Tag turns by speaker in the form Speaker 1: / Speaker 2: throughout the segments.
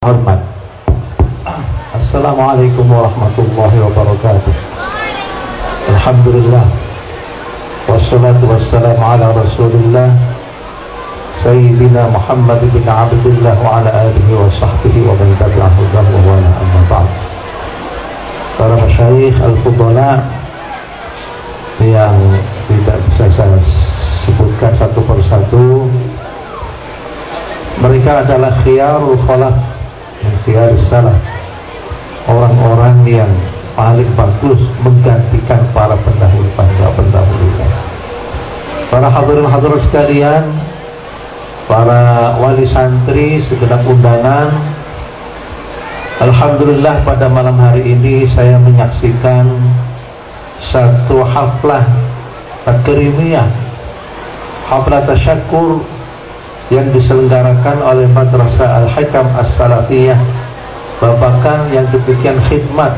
Speaker 1: hormat Assalamualaikum warahmatullahi wabarakatuh Alhamdulillah Wassalatu wassalamu ala rasulillah Sayyidina Muhammad bin Abdullah Wa ala alihi wa sahbihi Wa man tabi'ahu wa wala amma ba'd Para masyayikh al-fudala Yang tidak bisa saya sebutkan satu persatu Mereka adalah khiyarul khalaf khiyar salah. Orang-orang yang paling bagus menggantikan para pendahulu pendahulu para hadirin hadirat sekalian para wali santri segenap undangan. Alhamdulillah pada malam hari ini saya menyaksikan satu haflah takrimiyah haflah tasyakur yang diselenggarakan oleh Madrasah Al-Hikam As-Salafiyah. Babakan yang demikian khidmat.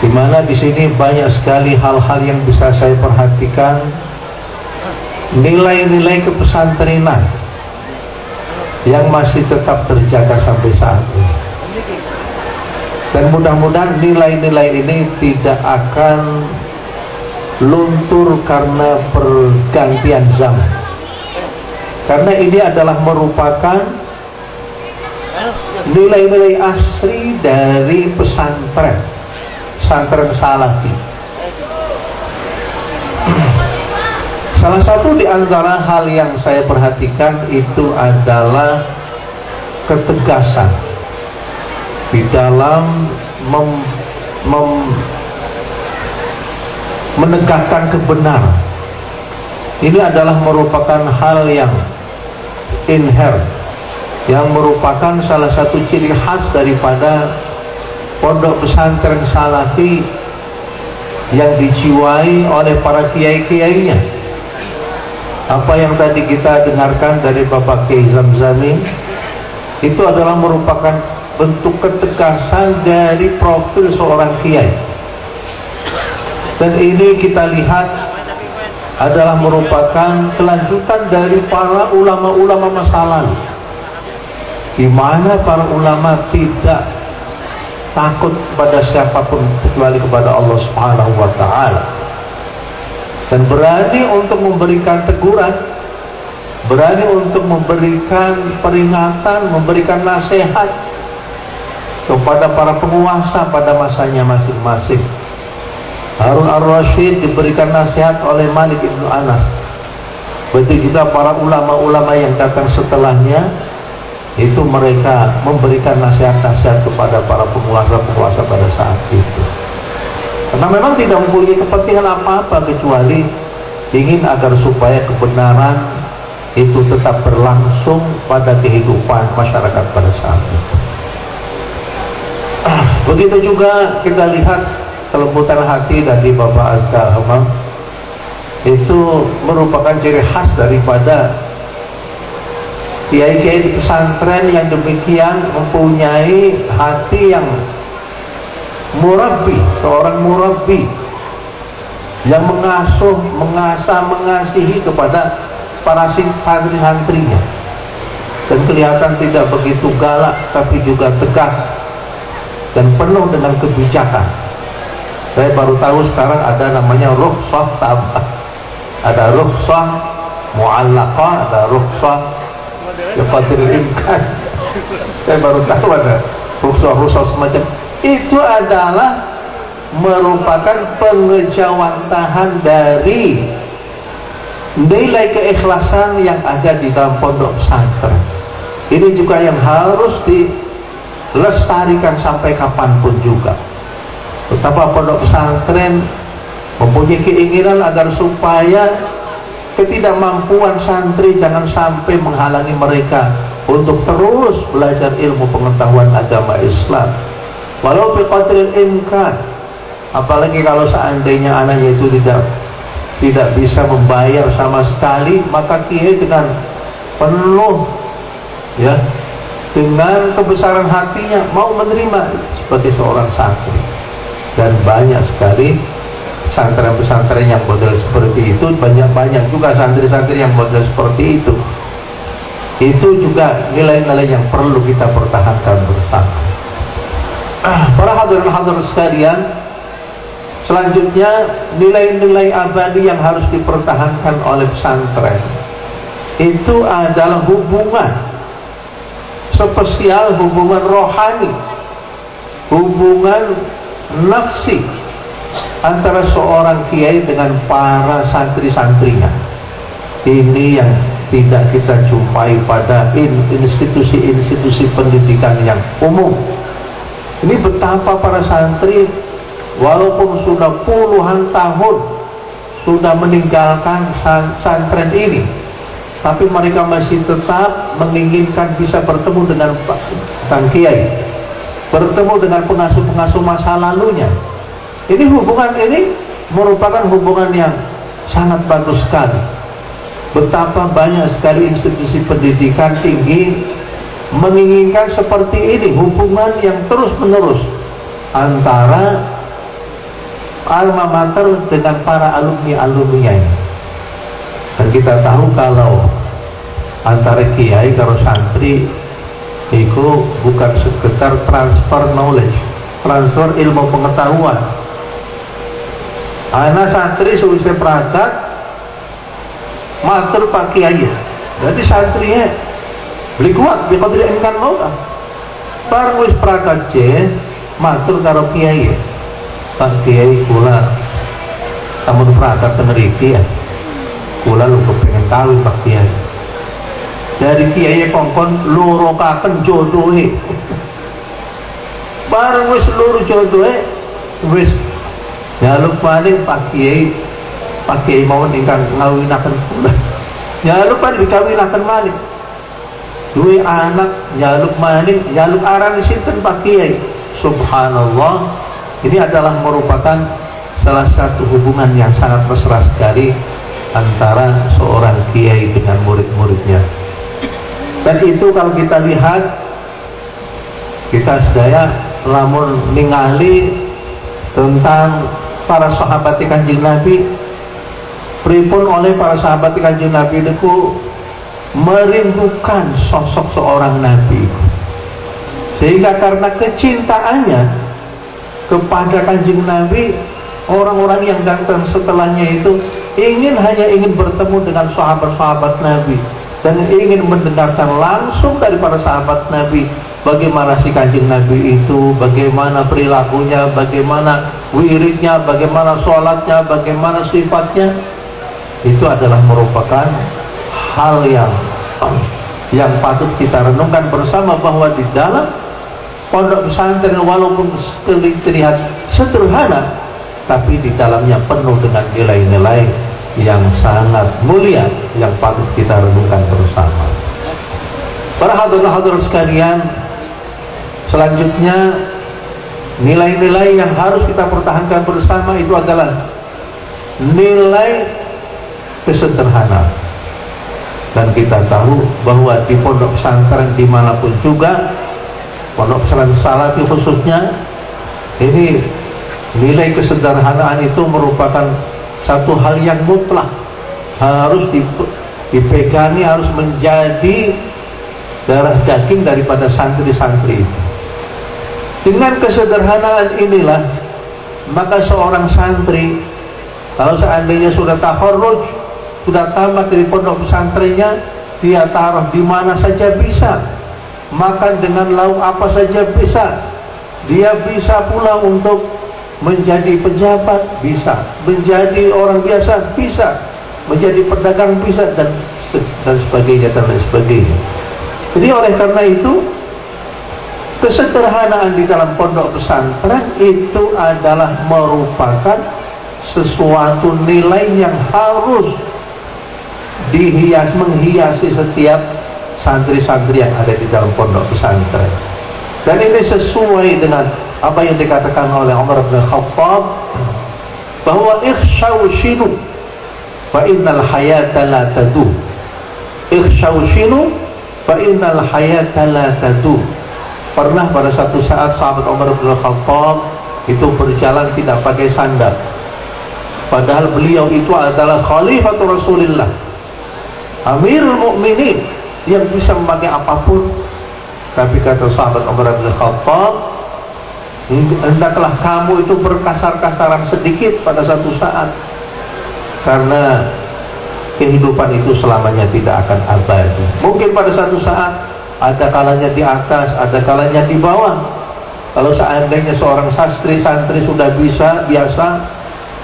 Speaker 1: Di mana di sini banyak sekali hal-hal yang bisa saya perhatikan. Nilai-nilai kepesantrenan yang masih tetap terjaga sampai saat ini. Dan mudah-mudahan nilai-nilai ini tidak akan luntur karena pergantian zaman karena ini adalah merupakan nilai-nilai asli dari pesantren. Pesantren salafi salah satu di antara hal yang saya perhatikan itu adalah ketegasan di dalam mem, mem, menegakkan kebenaran. Ini adalah merupakan hal yang inher yang merupakan salah satu ciri khas daripada pondok pesantren salafi yang dijiwai oleh para kiai-kiainya. Apa yang tadi kita dengarkan dari Bapak Kiai Zamzami itu adalah merupakan bentuk ketegasan dari profil seorang kiai. Dan ini kita lihat adalah merupakan kelanjutan dari para ulama-ulama masa di mana para ulama tidak takut pada siapa pun kecuali kepada Allah Subhanahu wa taala. Dan berani untuk memberikan teguran berani untuk memberikan peringatan memberikan nasihat kepada para penguasa pada masanya masing-masing Harun ar-Rashid diberikan nasihat oleh Malik ibnu Anas. Begitu juga para ulama-ulama yang datang setelahnya itu mereka memberikan nasihat-nasihat kepada para penguasa-penguasa pada saat itu. Karena memang tidak mempunyai kepentingan apa-apa kecuali ingin agar supaya kebenaran itu tetap berlangsung pada kehidupan masyarakat pada saat itu. Begitu juga kita lihat kelembutan hati dari Bapak Azkar Hamam itu merupakan ciri khas daripada kiai-kiai di pesantren yang demikian mempunyai hati yang murabi, seorang murabi yang mengasuh, mengasah, mengasihi kepada para santri-santrinya. Dan kelihatan tidak begitu galak tapi juga tegas dan penuh dengan kebijakan saya baru tahu sekarang ada namanya rukhsah tambah ada rukhsah mu'allaqah ada rukhsah kepadir imkan saya baru tahu ada rukhsah-rukhsah semacam. Itu adalah merupakan pengejawantahan dari nilai keikhlasan yang ada di dalam pondok pesantren. Ini juga yang harus dilestarikan sampai kapan pun juga betapa pondok pesantren mempunyai keinginan agar supaya ketidakmampuan santri jangan sampai menghalangi mereka untuk terus belajar ilmu pengetahuan agama Islam. Walau biqadril imkan apalagi kalau seandainya anaknya itu tidak tidak bisa membayar sama sekali maka kiai dengan penuh ya dengan kebesaran hatinya mau menerima sebagai seorang santri dan banyak sekali pesantren-pesantren yang model seperti itu banyak-banyak juga santri-santri yang model seperti itu itu juga nilai-nilai yang perlu kita pertahankan bersama. Ah, para hadirin-hadirin sekalian, selanjutnya nilai-nilai abadi yang harus dipertahankan oleh pesantren itu adalah hubungan spesial hubungan rohani, hubungan nafsi antara seorang kiai dengan para santri-santrinya. Ini yang tidak kita jumpai pada institusi-institusi pendidikan yang umum. Ini betapa para santri walaupun sudah puluhan tahun sudah meninggalkan santren ini, tapi mereka masih tetap menginginkan bisa bertemu dengan Kang Kiai, bertemu dengan pengasuh-pengasuh masa lalunya. Ini hubungan ini merupakan hubungan yang sangat bagus sekali betapa banyak sekali institusi pendidikan tinggi menginginkan seperti ini hubungan yang terus menerus antara alma mater dengan para alumni alumni ini dan kita tahu kalau antara kiai kalau santri itu bukan sekedar transfer knowledge transfer ilmu pengetahuan. Anak santri selesai praktek matur pak kiai. Jadi santrinya beli kuat dia kalau tidak ingin mau barang wis prakace matur karo kiai. Pak kiai kula tamun prakat teneriki ya. Kula lu kepengen tahu pak kiai dari kiai kongkon lurokaken jodohe. Barang wis luru jodohe wis jaluk paling pak kiai pakai mau ingkang ngawinaken kula ya lupa dikawinaken malih duwe anak jaluk maning jaluk aran sinten Pak Kiai? Subhanallah. Ini adalah merupakan salah satu hubungan yang sangat mesra sekali antara seorang kiai dengan murid-muridnya dan itu kalau kita lihat kita sedaya lamun ningali tentang para sahabat kanjeng Nabi. Pripun oleh para sahabat kanjeng Nabi itu merindukan sosok seorang Nabi. Sehingga karena kecintaannya kepada kanjeng Nabi orang-orang yang datang setelahnya itu ingin hanya ingin bertemu dengan sahabat-sahabat Nabi dan ingin mendengarkan langsung dari para sahabat Nabi bagaimana si kanjeng Nabi itu, bagaimana perilakunya, bagaimana wiridnya, bagaimana sholatnya, bagaimana sifatnya itu adalah merupakan hal yang yang patut kita renungkan bersama bahwa di dalam pondok pesantren walaupun terlihat sederhana tapi di dalamnya penuh dengan nilai-nilai yang sangat mulia yang patut kita renungkan bersama. Para hadirin-hadirin sekalian, selanjutnya nilai-nilai yang harus kita pertahankan bersama itu adalah nilai kesederhanaan dan kita tahu bahwa di pondok pesantren di mana pun juga pondok pesantren salafi khususnya ini nilai kesederhanaan itu merupakan satu hal yang mutlak harus dipegangi harus menjadi darah daging daripada santri-santri itu. Dengan kesederhanaan inilah maka seorang santri kalau seandainya sudah taharruj sudah tamat dari pondok pesantrennya dia taruh di mana saja bisa. Makan dengan lauk apa saja bisa. Dia bisa pula untuk menjadi pejabat bisa menjadi orang biasa bisa menjadi pedagang bisa dan dan sebagainya dan lain sebagainya jadi oleh karena itu kesederhanaan di dalam pondok pesantren itu adalah merupakan sesuatu nilai yang harus dihias menghiasi setiap santri-santri yang ada di dalam pondok pesantren. Dan ini sesuai dengan apa yang dikatakan oleh Umar bin Khattab bahwa ikhshawshinu fa innal hayata la tadu. Ikhshawshinu fa innal hayata la tadu. Pernah pada satu saat sahabat Umar bin Khattab itu berjalan tidak pakai sandal. Padahal beliau itu adalah khalifatul Rasulullah Amirul Mukminin yang bisa memakai apa pun tapi kata sahabat Umar bin Khattab hendaklah kamu itu berkasar-kasaran sedikit pada satu saat. Karena kehidupan itu selamanya tidak akan abadi. Mungkin pada satu saat ada kalanya di atas ada kalanya di bawah. Kalau seandainya seorang sastri santri sudah bisa biasa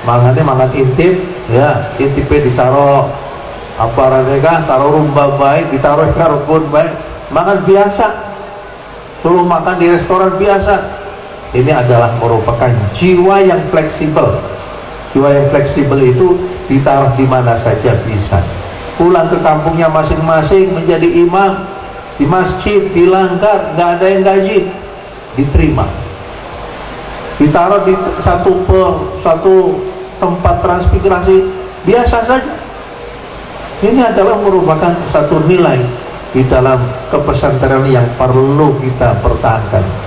Speaker 1: mangannya mangan intip ya intipnya ditaruh apa radega taruh rumba baik ditaruh karpun baik makan biasa. Suruh makan di restoran biasa ini adalah merupakan jiwa yang fleksibel. Jiwa yang fleksibel itu ditaruh di mana saja bisa. Pulang ke kampungnya masing-masing menjadi imam di masjid, di langgar nggak ada yang gaji diterima. Ditaruh di satu per, satu tempat transmigrasi biasa saja. Ini adalah merupakan satu nilai di dalam kepesantrenan yang perlu kita pertahankan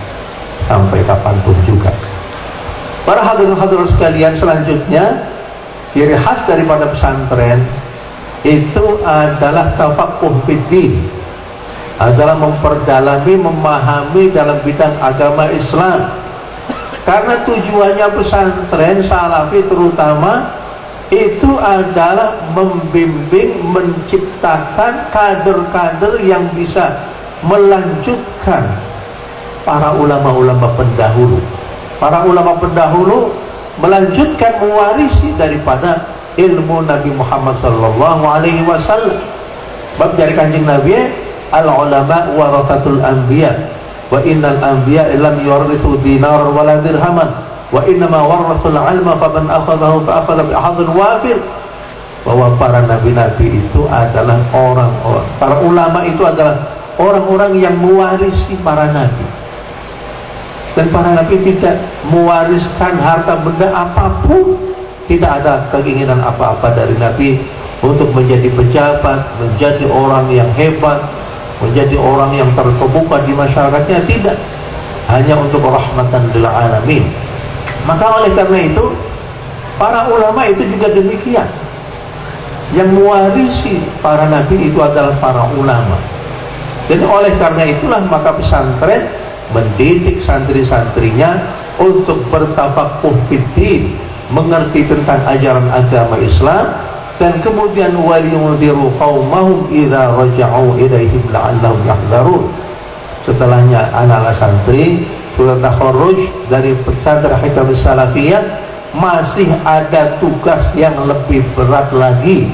Speaker 1: sampai kapan pun juga. Para hadirin-hadirin sekalian selanjutnya ciri khas daripada pesantren itu adalah tafakuh fiddin adalah memperdalami, memahami dalam bidang agama Islam karena tujuannya pesantren salafi terutama itu adalah membimbing, menciptakan kader-kader yang bisa melanjutkan para ulama-ulama pendahulu. Para ulama pendahulu melanjutkan mewarisi daripada ilmu Nabi Muhammad sallallahu alaihi wasallam. Bab dari kanjeng Nabi al ulama warathatul anbiya wa innal anbiya lam yurithu dinar wala dirhaman wa innama warathul ilma faman akhadahu fa akhadha bi hadin wafir bahwa para nabi-nabi itu adalah orang-orang para ulama itu adalah orang-orang yang mewarisi para nabi dan para nabi tidak mewariskan harta benda apa pun tidak ada keinginan apa-apa dari nabi untuk menjadi pejabat menjadi orang yang hebat menjadi orang yang terkemuka di masyarakatnya tidak hanya untuk rahmatan lil alamin maka oleh karena itu para ulama itu juga demikian. Yang mewarisi para nabi itu adalah para ulama. Dan oleh karena itulah maka pesantren mendidik santri-santrinya untuk bertafakuh fiddin, mengerti tentang ajaran agama Islam dan kemudian waliyunziru qaumahum idza raja'u ilaihim la'allahum yahdharun. Setelahnya anak-anak santri sudah takharruj dari pesantren Hikam Salafiyah masih ada tugas yang lebih berat lagi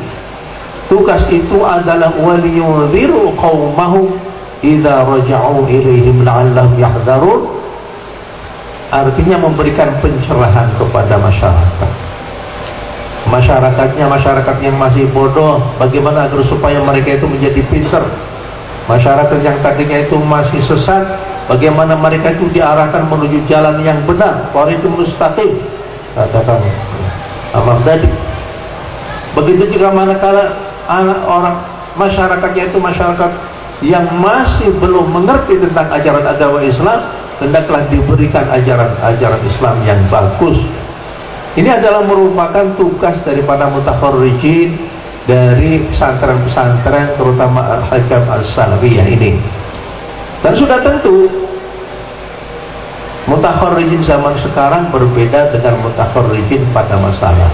Speaker 1: tugas itu adalah waliyunziru qaumahum idza raja'u ilaihim la'allahum yahdharun artinya memberikan pencerahan kepada masyarakat masyarakatnya masyarakat yang masih bodoh bagaimana agar supaya mereka itu menjadi pintar masyarakat yang tadinya itu masih sesat Bagaimana mereka itu diarahkan menuju jalan yang benar, itu mustaqim. Katakan Ahmad tadi. Begitu juga manakala anak orang masyarakatnya itu masyarakat yang masih belum mengerti tentang ajaran agama Islam, hendaklah diberikan ajaran-ajaran Islam yang bagus. Ini adalah merupakan tugas daripada mutakharrijin dari pesantren-pesantren terutama Al-Hakam Al-Salafiyah ini. Dan sudah tentu Mutakharrijin zaman sekarang berbeda dengan mutakharrijin pada masalah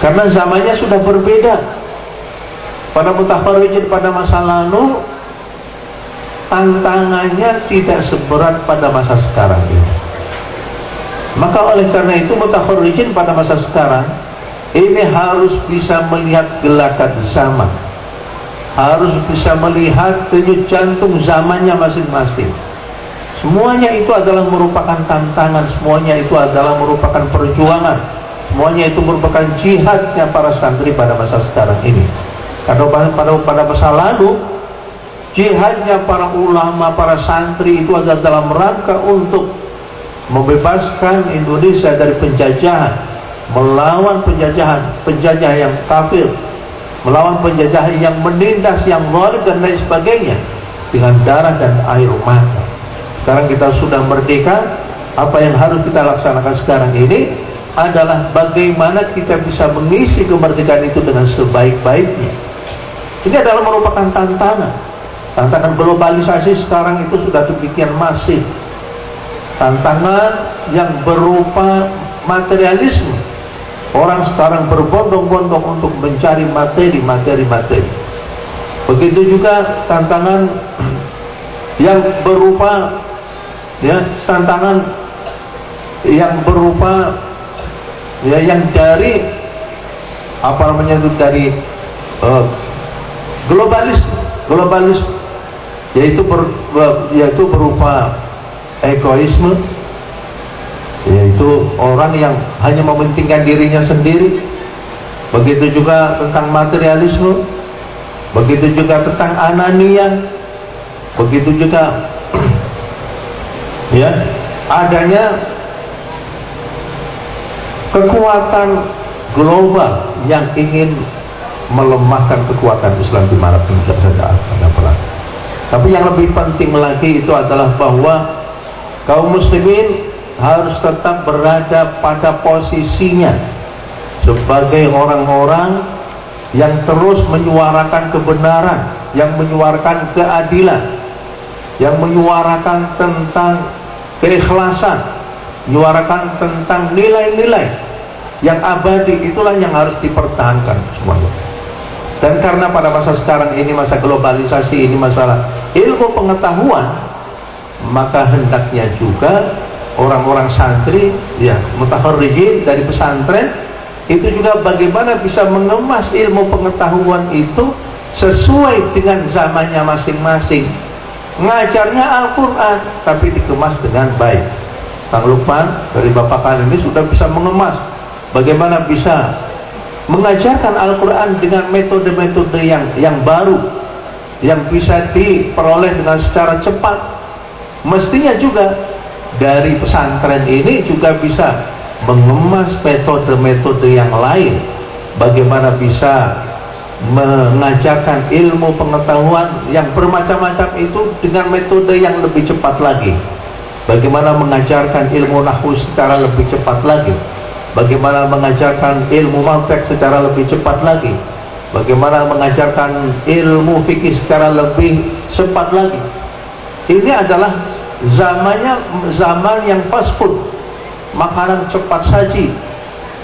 Speaker 1: Karena zamannya sudah berbeda Pada mutakharrijin pada masa lalu Tantangannya tidak seberat pada masa sekarang ini Maka oleh karena itu mutakharrijin pada masa sekarang Ini harus bisa melihat gelagat zaman harus bisa melihat denyut jantung zamannya masing-masing. Semuanya itu adalah merupakan tantangan, semuanya itu adalah merupakan perjuangan, semuanya itu merupakan jihadnya para santri pada masa sekarang ini. Karena pada pada masa lalu jihadnya para ulama, para santri itu adalah dalam rangka untuk membebaskan Indonesia dari penjajahan, melawan penjajahan, penjajah yang kafir, melawan penjajah yang menindas yang zalim dan lain sebagainya dengan darah dan air mata. Sekarang kita sudah merdeka, apa yang harus kita laksanakan sekarang ini adalah bagaimana kita bisa mengisi kemerdekaan itu dengan sebaik-baiknya. Ini adalah merupakan tantangan. Tantangan globalisasi sekarang itu sudah demikian masif. Tantangan yang berupa materialisme. Orang sekarang berbondong-bondong untuk mencari materi, materi, materi. Begitu juga tantangan yang berupa ya tantangan yang berupa ya yang dari apa namanya itu dari uh, globalis globalis yaitu ber, yaitu berupa egoisme yaitu orang yang hanya mementingkan dirinya sendiri begitu juga tentang materialisme begitu juga tentang anania begitu juga ya adanya kekuatan global yang ingin melemahkan kekuatan Islam di mana pun saja ada perang. Tapi yang lebih penting lagi itu adalah bahwa kaum muslimin harus tetap berada pada posisinya sebagai orang-orang yang terus menyuarakan kebenaran, yang menyuarakan keadilan, yang menyuarakan tentang keikhlasan, menyuarakan tentang nilai-nilai yang abadi itulah yang harus dipertahankan semuanya. Dan karena pada masa sekarang ini masa globalisasi ini masalah ilmu pengetahuan, maka hendaknya juga orang-orang santri ya mutaharrijin dari pesantren itu juga bagaimana bisa mengemas ilmu pengetahuan itu sesuai dengan zamannya masing-masing. Ngajarnya Al-Qur'an tapi dikemas dengan baik. Kang Lukman dari Bapak kalian ini sudah bisa mengemas bagaimana bisa mengajarkan Al-Quran dengan metode-metode yang yang baru yang bisa diperoleh dengan secara cepat. Mestinya juga dari pesantren ini juga bisa mengemas metode-metode yang lain. Bagaimana bisa mengajarkan ilmu pengetahuan yang bermacam-macam itu dengan metode yang lebih cepat lagi. Bagaimana mengajarkan ilmu nahu secara lebih cepat lagi bagaimana mengajarkan ilmu mantek secara lebih cepat lagi? Bagaimana mengajarkan ilmu fikih secara lebih cepat lagi? Ini adalah zamannya zaman yang fast food. Makanan cepat saji.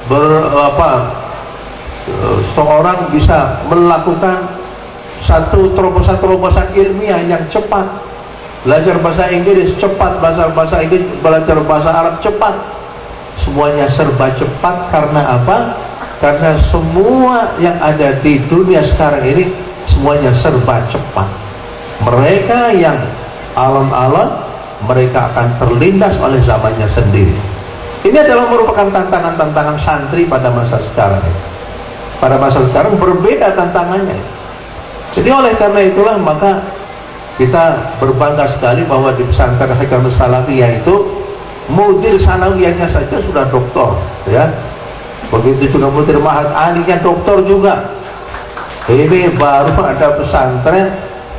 Speaker 1: Ber, apa seorang bisa melakukan satu terobosan-terobosan ilmiah yang cepat. Belajar bahasa Inggris cepat bahasa bahasa Inggris belajar bahasa Arab cepat semuanya serba cepat karena apa? Karena semua yang ada di dunia sekarang ini semuanya serba cepat. Mereka yang alon-alon mereka akan terlindas oleh zamannya sendiri. Ini adalah merupakan tantangan-tantangan santri pada masa sekarang. Pada masa sekarang berbeda tantangannya. Jadi oleh karena itulah maka kita berbangga sekali bahwa di pesantren Hikam Salafiyah itu mudir sanawiyahnya saja sudah doktor ya. Begitu juga mudir mahat alinya doktor juga. Ini baru ada pesantren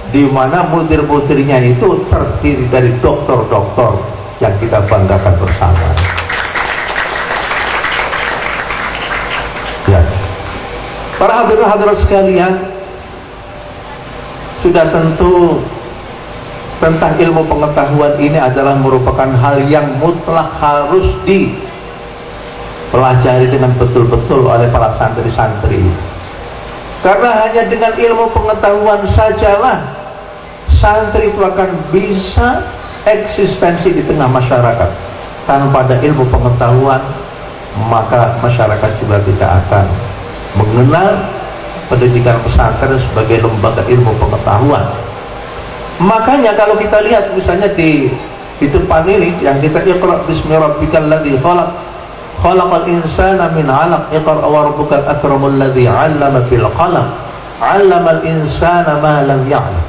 Speaker 1: di mana mudir-mudirnya itu terdiri dari doktor-doktor yang kita banggakan bersama. Ya. Para hadirin-hadirat sekalian sudah tentu tentang ilmu pengetahuan ini adalah merupakan hal yang mutlak harus dipelajari dengan betul-betul oleh para santri-santri. Karena hanya dengan ilmu pengetahuan sajalah santri itu akan bisa eksistensi di tengah masyarakat. Tanpa ada ilmu pengetahuan maka masyarakat juga tidak akan mengenal pendidikan pesantren sebagai lembaga ilmu pengetahuan Makanya kalau kita lihat misalnya di di depan ini yang kita iqra bismi rabbikal ladzi khalaq khalaqal insana min 'alaq iqra wa rabbukal akramul ladzi 'allama bil qalam 'allamal insana ma lam ya'lam.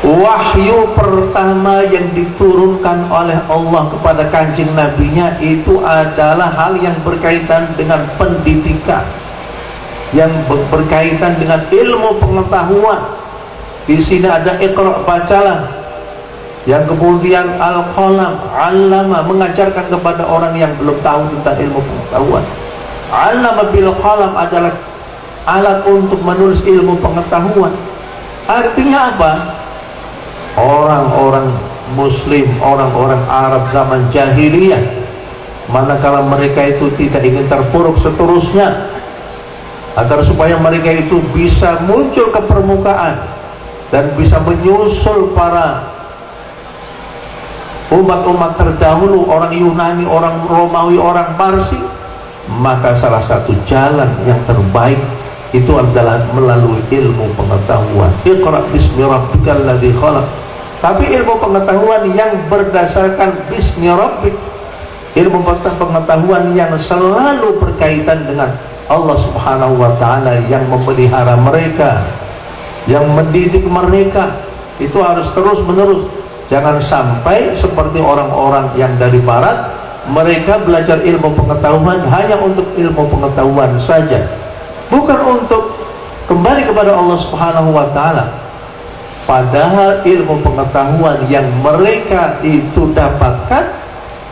Speaker 1: Wahyu pertama yang diturunkan oleh Allah kepada kanjeng nabinya itu adalah hal yang berkaitan dengan pendidikan yang berkaitan dengan ilmu pengetahuan di sini ada ikra bacalah. Yang kemudian al-qalam, allama mengajarkan kepada orang yang belum tahu tentang ilmu pengetahuan. Allama bil qalam adalah alat untuk menulis ilmu pengetahuan. Artinya apa? Orang-orang muslim, orang-orang Arab zaman jahiliyah manakala mereka itu tidak ingin terpuruk seterusnya agar supaya mereka itu bisa muncul ke permukaan dan bisa menyusul para umat-umat terdahulu orang Yunani, orang Romawi, orang Parsi maka salah satu jalan yang terbaik itu adalah melalui ilmu pengetahuan. Iqra bismi rabbikal ladzi khalaq. Tapi ilmu pengetahuan yang berdasarkan bismi rabbik ilmu pengetahuan yang selalu berkaitan dengan Allah subhanahu wa ta'ala yang memelihara mereka yang mendidik mereka itu harus terus menerus Jangan sampai seperti orang-orang yang dari barat mereka belajar ilmu pengetahuan hanya untuk ilmu pengetahuan saja. Bukan untuk kembali kepada Allah Subhanahu wa taala. Padahal ilmu pengetahuan yang mereka itu dapatkan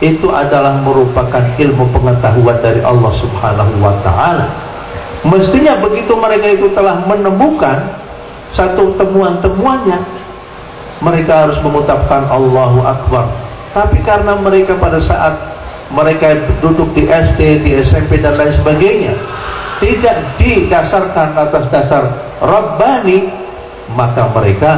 Speaker 1: itu adalah merupakan ilmu pengetahuan dari Allah Subhanahu wa taala. Mestinya begitu mereka itu telah menemukan satu temuan-temuannya mereka harus mengucapkan Allahu Akbar. Tapi karena mereka pada saat mereka duduk di SD, di SMP dan lain sebagainya tidak didasarkan atas dasar Rabbani maka mereka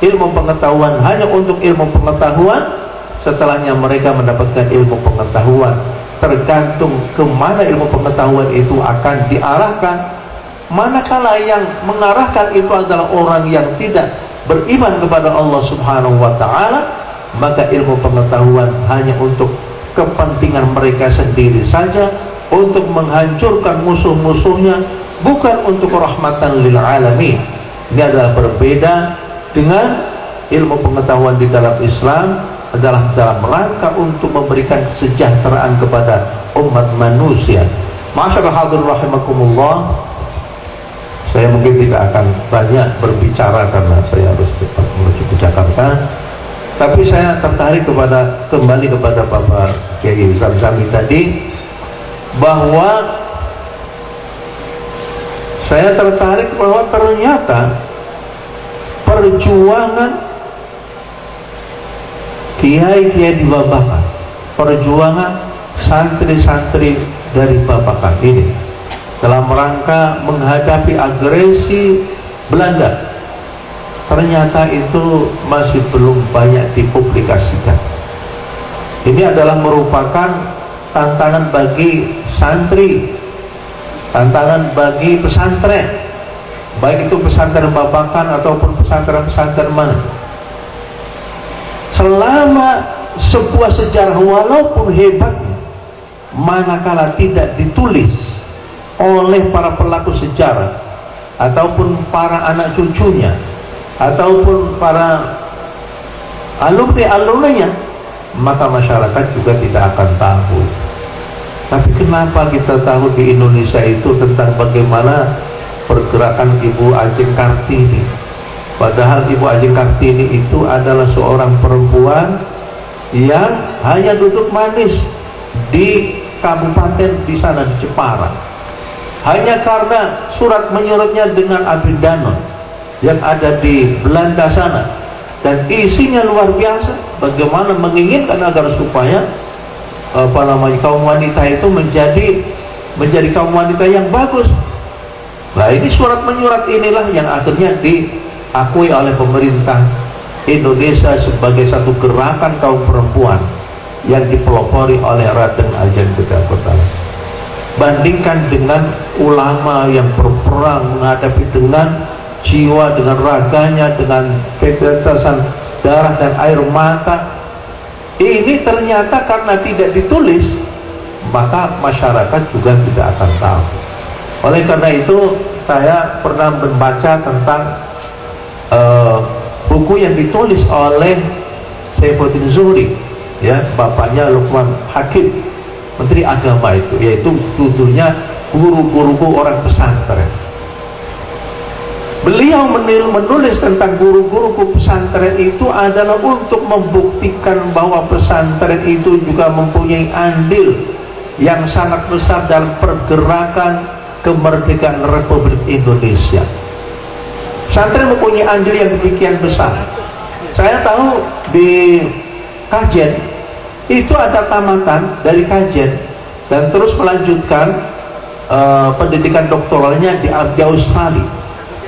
Speaker 1: ilmu pengetahuan hanya untuk ilmu pengetahuan. Setelahnya mereka mendapatkan ilmu pengetahuan. Tergantung ke mana ilmu pengetahuan itu akan diarahkan manakala yang mengarahkan itu adalah orang yang tidak beriman kepada Allah Subhanahu wa taala maka ilmu pengetahuan hanya untuk kepentingan mereka sendiri saja untuk menghancurkan musuh-musuhnya bukan untuk rahmatan lil alamin. Ini adalah berbeda dengan ilmu pengetahuan di dalam Islam adalah dalam rangka untuk memberikan kesejahteraan kepada umat manusia. Masyaallah rahimakumullah saya mungkin tidak akan banyak berbicara karena saya harus cepat menuju ke Jakarta. Tapi saya tertarik kepada kembali kepada Bapak Kiai Zamzami tadi bahwa saya tertarik bahwa ternyata perjuangan kiai-kiai di Babakan, perjuangan santri-santri dari Babakan ini dalam rangka menghadapi agresi Belanda. Ternyata itu masih belum banyak dipublikasikan. Ini adalah merupakan tantangan bagi santri tantangan bagi pesantren. Baik itu pesantren babakan ataupun pesantren-pesantren mana. Selama sebuah sejarah walaupun hebat manakala tidak ditulis oleh para pelaku sejarah ataupun para anak cucunya ataupun para alumni-alumninya maka masyarakat juga tidak akan tahu tapi kenapa kita tahu di Indonesia itu tentang bagaimana pergerakan Ibu Ajeng Kartini? Padahal Ibu Ajeng Kartini itu adalah seorang perempuan yang hanya duduk manis di kabupaten di sana di Jepara hanya karena surat menyuratnya dengan Abindanon yang ada di Belanda sana. Dan isinya luar biasa. Bagaimana menginginkan agar supaya apa namanya kaum wanita itu menjadi menjadi kaum wanita yang bagus. Nah ini surat menyurat inilah yang akhirnya diakui oleh pemerintah Indonesia sebagai satu gerakan kaum perempuan yang dipelopori oleh Raden Ajeng Kedapatan bandingkan dengan ulama yang berperang menghadapi dengan jiwa, dengan raganya, dengan ketetesan darah dan air mata. Ini ternyata karena tidak ditulis maka masyarakat juga tidak akan tahu. Oleh karena itu saya pernah membaca tentang uh, buku yang ditulis oleh Saifuddin Zuhri ya bapaknya Lukman Hakim Menteri Agama itu yaitu judulnya guru-guruku orang pesantren beliau menulis tentang guru-guruku pesantren itu adalah untuk membuktikan bahwa pesantren itu juga mempunyai andil yang sangat besar dalam pergerakan kemerdekaan Republik Indonesia. Pesantren mempunyai andil yang demikian besar. Saya tahu di Kajen itu ada tamatan dari Kajen dan terus melanjutkan uh, pendidikan doktoralnya di, di Australia.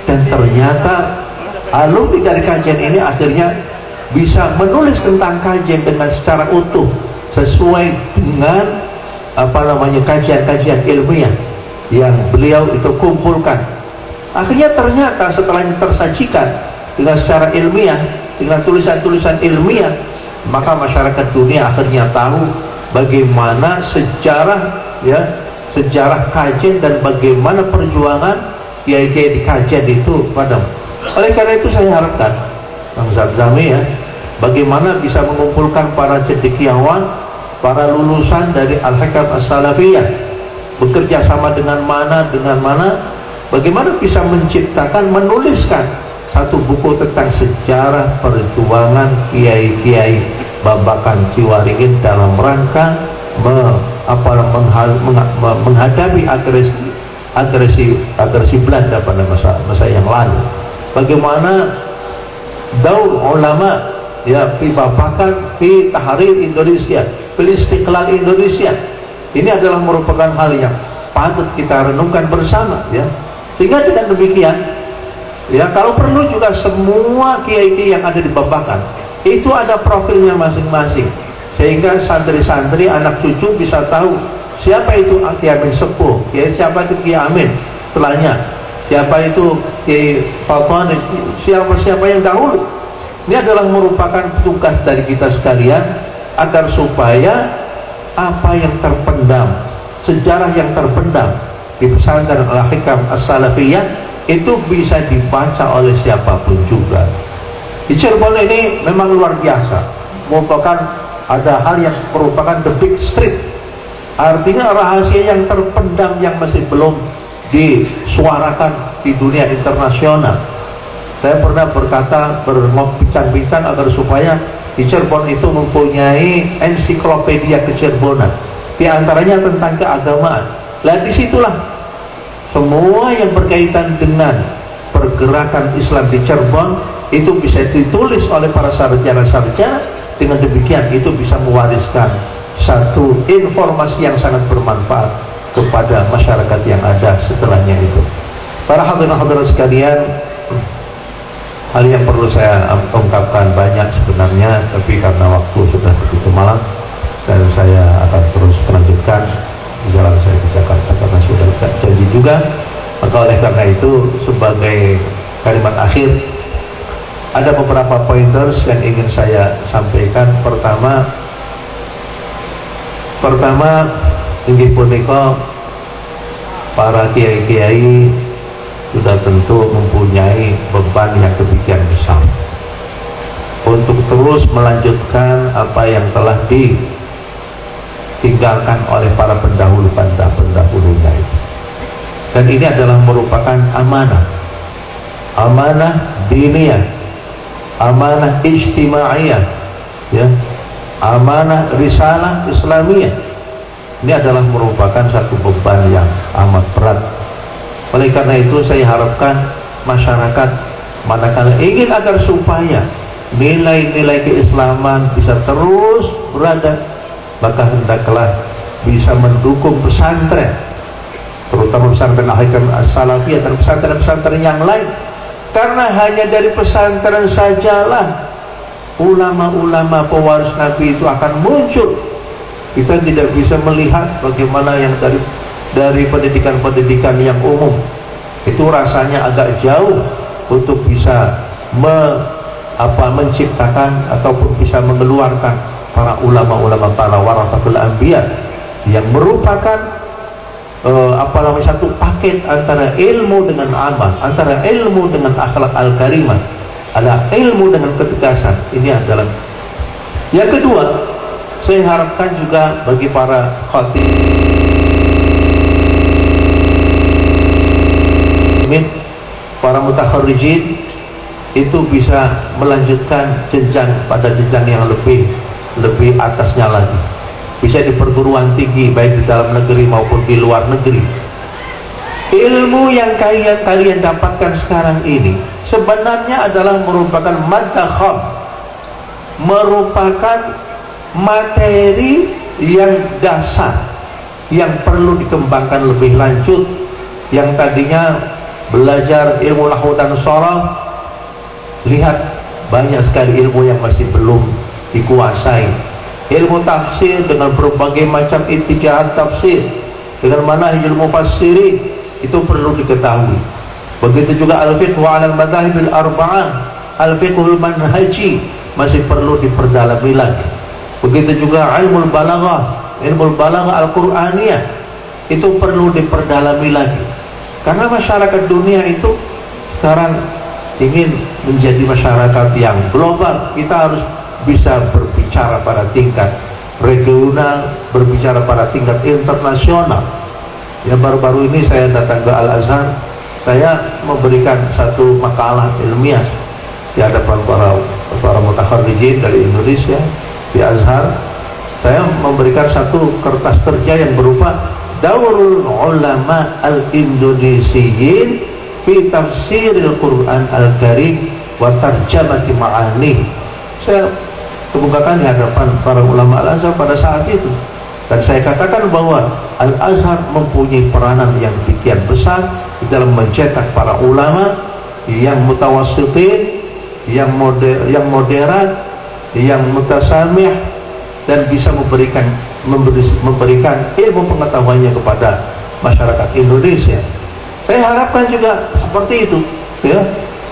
Speaker 1: Dan ternyata alumni dari Kajen ini akhirnya bisa menulis tentang Kajen dengan secara utuh sesuai dengan apa namanya kajian-kajian ilmiah yang beliau itu kumpulkan. Akhirnya ternyata setelah tersajikan dengan secara ilmiah dengan tulisan-tulisan ilmiah maka masyarakat dunia akhirnya tahu bagaimana sejarah ya sejarah kajian dan bagaimana perjuangan kiai-kiai di kajian itu pada oleh karena itu saya harapkan Bang Zabzami ya bagaimana bisa mengumpulkan para cendekiawan para lulusan dari Al-Hakam As-Salafiyah bekerja sama dengan mana dengan mana bagaimana bisa menciptakan menuliskan satu buku tentang sejarah perjuangan kiai-kiai Babakan Ciwaringin dalam rangka me, apa, menghal, menghadapi agresi agresi agresi Belanda pada masa masa yang lalu. Bagaimana daur ulama ya fi babakan fi tahrir Indonesia Istiqlal Indonesia. Ini adalah merupakan hal yang patut kita renungkan bersama ya. Sehingga dengan demikian ya kalau perlu juga semua kiai-kiai yang ada di Babakan itu ada profilnya masing-masing. Sehingga santri-santri anak cucu bisa tahu siapa itu Kiai Amin Sepuh ya siapa itu Kiai Amin setelahnya siapa itu Kiai Falcon siapa-siapa yang dahulu. Ini adalah merupakan tugas dari kita sekalian agar supaya apa yang terpendam sejarah yang terpendam di pesantren Al-Hikam As-Salafiyah itu bisa dibaca oleh siapa pun juga. Di Cirebon ini memang luar biasa. Merupakan ada hal yang merupakan the big street. Artinya rahasia yang terpendam yang masih belum disuarakan di dunia internasional. Saya pernah berkata berbincang-bincang agar supaya di Cirebon itu mempunyai ensiklopedia kecerbonan. Di antaranya tentang keagamaan. Lah di situlah semua yang berkaitan dengan pergerakan Islam di Cirebon itu bisa ditulis oleh para sarjana-sarjana dengan demikian itu bisa mewariskan satu informasi yang sangat bermanfaat kepada masyarakat yang ada setelahnya itu. Para hadirin-hadirin sekalian hal yang perlu saya ungkapkan banyak sebenarnya tapi karena waktu sudah begitu malam juga. Maka oleh karena itu sebagai kalimat akhir ada beberapa pointers yang ingin saya sampaikan. Pertama pertama inggih punika para kiai-kiai sudah tentu mempunyai beban yang demikian besar. Untuk terus melanjutkan apa yang telah ditinggalkan oleh para pendahulu pendahulunya itu dan ini adalah merupakan amanah. Amanah diniyah. Amanah ijtimaiyah. Ya. Amanah risalah islamiyah. Ini adalah merupakan satu beban yang amat berat. Oleh karena itu saya harapkan masyarakat manakala ingin agar supaya nilai-nilai keislaman bisa terus berada maka hendaklah bisa mendukung pesantren terutama pesantren akhir as-salafiyah dan pesantren-pesantren yang lain. Karena hanya dari pesantren sajalah ulama-ulama pewaris Nabi itu akan muncul. Kita tidak bisa melihat bagaimana yang dari dari pendidikan-pendidikan yang umum. Itu rasanya agak jauh untuk bisa me, apa, menciptakan ataupun bisa mengeluarkan para ulama-ulama para warasatul anbiya yang merupakan uh, apa namanya satu paket antara ilmu dengan amal antara ilmu dengan akhlak al-karimah ada ilmu dengan ketegasan ini adalah yang kedua saya harapkan juga bagi para khatib. Para mutakharrijin itu bisa melanjutkan jenjang pada jenjang yang lebih lebih atasnya lagi bisa di perguruan tinggi baik di dalam negeri maupun di luar negeri. Ilmu yang kalian kalian dapatkan sekarang ini sebenarnya adalah merupakan madakham merupakan materi yang dasar yang perlu dikembangkan lebih lanjut. Yang tadinya belajar ilmu lahu dan sorah lihat banyak sekali ilmu yang masih belum dikuasai ilmu tafsir dengan berbagai macam intijahan tafsir dengan mana ilmu mufassirin itu perlu diketahui. Begitu juga al-fiqh wa al-madahib al-arba'ah al-fiqhul manhaji masih perlu diperdalami lagi. Begitu juga ilmu balaghah ilmu balaghah al-qur'aniyah itu perlu diperdalami lagi. Karena masyarakat dunia itu sekarang ingin menjadi masyarakat yang global. Kita harus bisa berbicara pada tingkat regional berbicara pada tingkat internasional Ya baru-baru ini saya datang ke Al-Azhar, saya memberikan satu makalah ilmiah di hadapan para para mutakharrijin dari Indonesia di Azhar. Saya memberikan satu kertas kerja yang berupa Daurul Ulama Al-Indonesiyin fi Tafsiril Quran Al-Karim wa Tarjamati Ma'ani. Saya kemukakan di hadapan para ulama Al-Azhar pada saat itu dan saya katakan bahwa Al-Azhar mempunyai peranan yang demikian besar di dalam mencetak para ulama yang mutawassitin, yang moder, yang moderat, yang mutasamih dan bisa memberikan memberi, memberikan ilmu pengetahuannya kepada masyarakat Indonesia. Saya harapkan juga seperti itu, ya.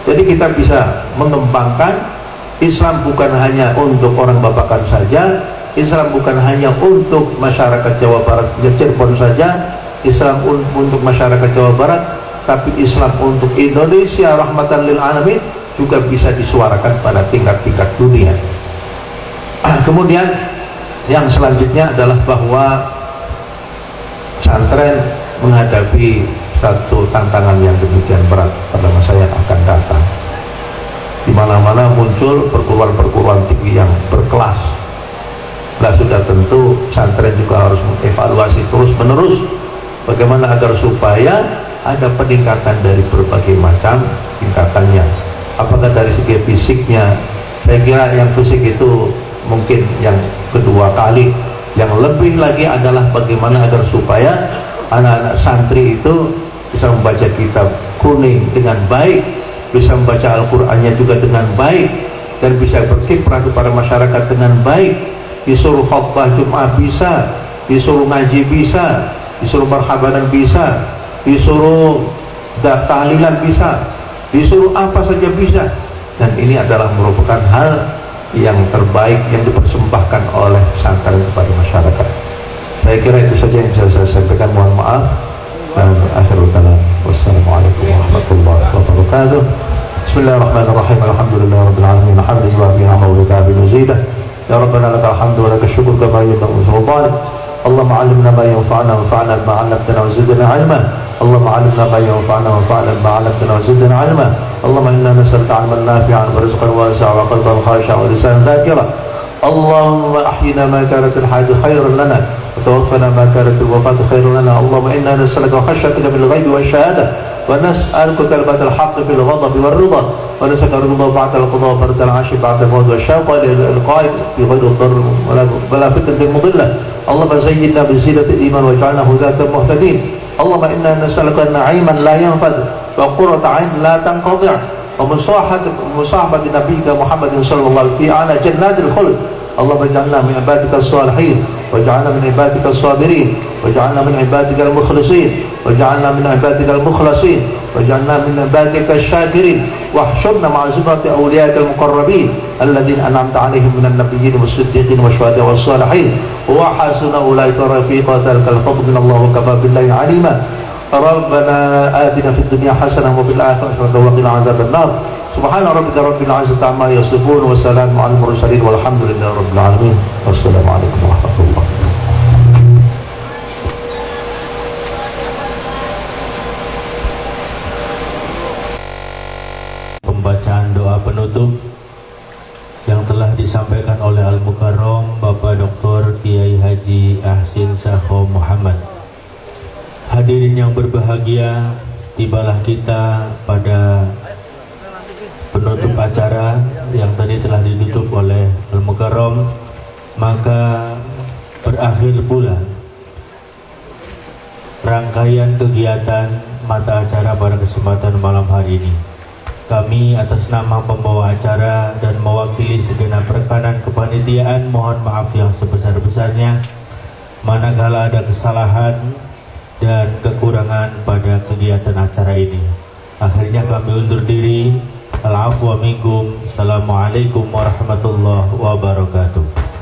Speaker 1: Jadi kita bisa mengembangkan Islam bukan hanya untuk orang Babakan saja, Islam bukan hanya untuk masyarakat Jawa Barat Cirebon saja Islam untuk masyarakat Jawa Barat tapi Islam untuk Indonesia rahmatan lil alamin juga bisa disuarakan pada tingkat-tingkat dunia. Kemudian yang selanjutnya adalah bahwa pesantren menghadapi satu tantangan yang demikian berat pada masa yang akan datang di mana-mana muncul perguruan-perguruan tinggi yang berkelas Nah sudah tentu pesantren juga harus mengevaluasi terus menerus bagaimana agar supaya ada peningkatan dari berbagai macam tingkatannya. Apakah dari segi fisiknya? Saya kira yang fisik itu mungkin yang kedua kali. Yang lebih lagi adalah bagaimana agar supaya anak-anak santri itu bisa membaca kitab kuning dengan baik, bisa membaca Al-Qur'annya juga dengan baik dan bisa berkiprah kepada masyarakat dengan baik. Disuruh khutbah Jumat bisa disuruh ngaji bisa disuruh marhabanan bisa disuruh tahlilan bisa disuruh apa saja bisa. Dan ini adalah merupakan hal yang terbaik yang dipersembahkan oleh pesantren kepada masyarakat. Saya kira itu saja yang bisa saya sampaikan. Mohon maaf. Dan akhirul kalam. Wassalamualaikum warahmatullahi wabarakatuh Bismillahirrahmanirrahim Alhamdulillah Rabbil Alhamdulillah biha mawlika binuzidah يا ربنا لك الحمد ولك الشكر كما ينبغي سلطانك اللهم علمنا ما ينفعنا وانفعنا بما علمتنا وزدنا علما. اللهم علمنا ما ينفعنا وانفعنا بما علمتنا وزدنا علما. اللهم إنا نسألك علما نافعا ورزقا واسعا وقلبا خاشعا ولسانا ذاكرا. اللهم أحينا ما كانت الحياة خيرا لنا وتوفنا ما كانت الوفاة خيرا لنا. اللهم إنا نسألك خشيتك من الغيب والشهادة. ونسألك كلمة الحق في الغضب والرضا ونسألك الرضا بعد القضاء وبرد العاش بعد الموت والشوق القائد في غير الضر ولا فتنة مضلة. اللهم زينا بزينة الإيمان واجعلنا هداة مهتدين. اللهم إنا نسألك نعيما لا ينفد وقرة عين لا تنقطع. ومصاحبة مصاحبة نبيك محمد صلى الله عليه وسلم على جنات الخلد. اللهم اجعلنا من عبادك الصالحين واجعلنا من عبادك الصابرين واجعلنا من عبادك المخلصين. واجعلنا من عبادك المخلصين واجعلنا من عبادك الشاكرين. واحشرنا مع زمرة أوليائك المقربين الذين أنعمت عليهم من النبيين والصديقين والشهداء والصالحين. وحسن أولئك رفيقا ذلك الفضل من الله وكفى بالله عليما. ربنا آتنا في الدنيا حسنة وفي الآخرة حسنة وقنا عذاب النار. سبحان ربك رب العزة عما يصفون وسلام على المرسلين والحمد لله رب العالمين. والسلام عليكم ورحمة الله.
Speaker 2: Disampaikan oleh Al-Mukarram Bapak Dr. Kiai Haji Ahsin Sakho Muhammad Hadirin yang berbahagia, tibalah kita pada penutup acara yang tadi telah ditutup oleh Al-Mukarram maka berakhir pula rangkaian kegiatan mata acara pada kesempatan malam hari ini kami atas nama pembawa acara dan mewakili segenap rekanan kepanitiaan mohon maaf yang sebesar-besarnya manakala ada kesalahan dan kekurangan pada kegiatan acara ini. Akhirnya kami undur diri. Al-afwa. Assalamualaikum warahmatullahi wabarakatuh.